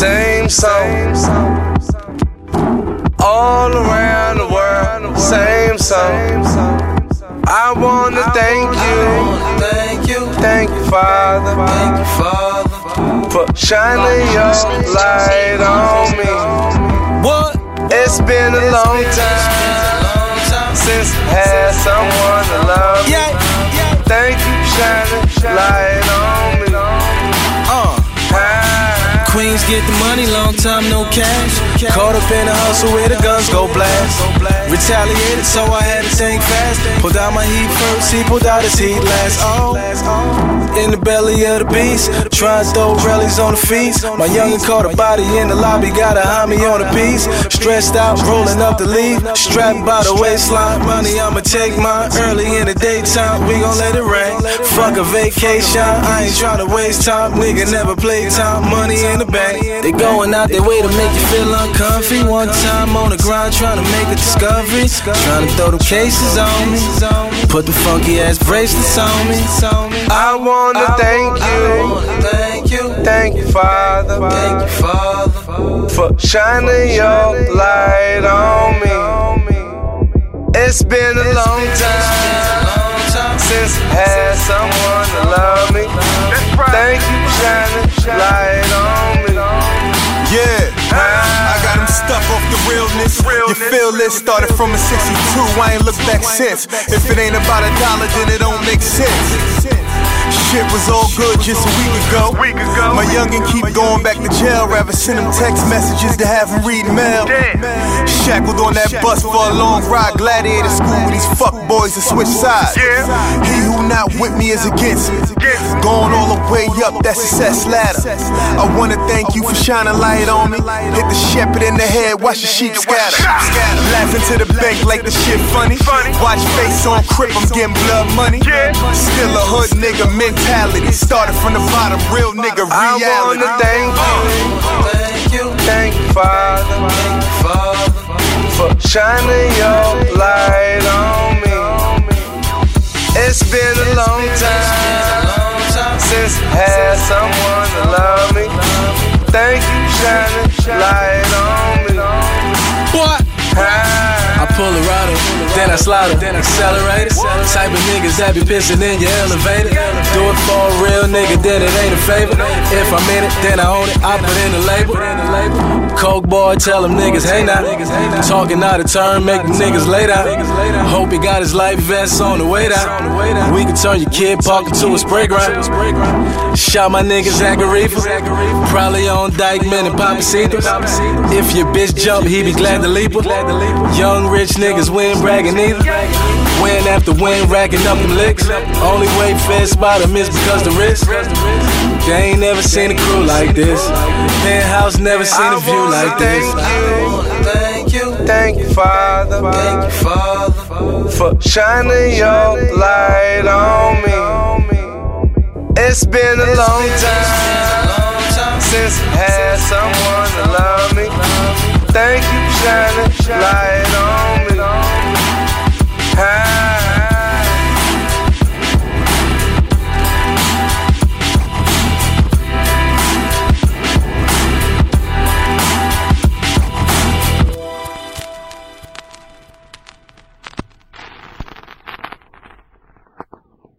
Same song. All around the world, same song. I wanna thank you, Thank you, thank you, Father, thank you, Father. for shining your light on me. What? It's been a long time since I had someone to love me. Yeah, yeah. Thank you, shining light get the money, long time no cash. Caught up in the hustle where the guns go blast. Retaliated, so I had to think fast. Pulled out my heat first, he pulled out his heat last. Oh, belly of the beast. Trying to throw rallies on the feet. My youngin' caught a body in the lobby, got a homie on a piece. Stressed out, rolling up the leaf. Strapped by the waistline. Money, I'ma take mine early in the daytime. We gon' let it rain. Fuck a vacation. I ain't tryna waste time. Nigga never play time. Money in the bank. They going out their way to make you feel uncomfy. One time on the grind, tryna make a discovery. Tryna throw them cases on me. Put the funky ass bracelets on me. I wanna thank you, Thank you. thank you, Father, Thank you, Father. for shining your light on me. It's been a long time since I had someone to love me. Thank you, shining light on me. Yeah, I got him stuck off the realness. You feel this started from a 62. I ain't looked back since. If it ain't about a dollar, then it don't make sense. Shit was all good just a week ago. My youngin' keep going back to jail. Rather send him text messages to have him read mail. Shackled on that bus for a long ride. Gladiator school with these fuck boys to switch sides. He who not with me is against me. Going all the way up that success ladder. I wanna thank you for shining light on me. Hit the shepherd in the head, watch the sheep scatter. Laughing to the bank like the shit funny. Watch face on crip, I'm getting blood money. Still a hood nigga mentality. Started from the bottom, real nigga reality. I wanna thank you, Thank you. thank you, Father, shining your light on me. It's been a long time since I had someone to love me. Thank you, shining light on me. What? I pull a rider, then I slide then I accelerate it. Type of niggas that be pissing in your elevator. Do it for a real nigga, then it ain't a favor. If I'm in it, then I own it. I put in the label. Coke boy, tell them niggas, hey now. Talking out of turn, make them niggas lay down. Hope he got his life vest on the way down. We can turn your kid park into a spray ground. Shot my niggas Zachariah. Probably on Dyckman and Papacitos. If your bitch jump, he be glad to leap her. Young rich niggas win bragging either. Win after win, racking up them licks. Only way Fed spot 'em is because the risk. They ain't never seen a crew like this. Penthouse never seen a view like this. thank you, thank you, Father, Father. for shining your light on me. It's been a long time since I had someone to love me. Thank you, shining light me.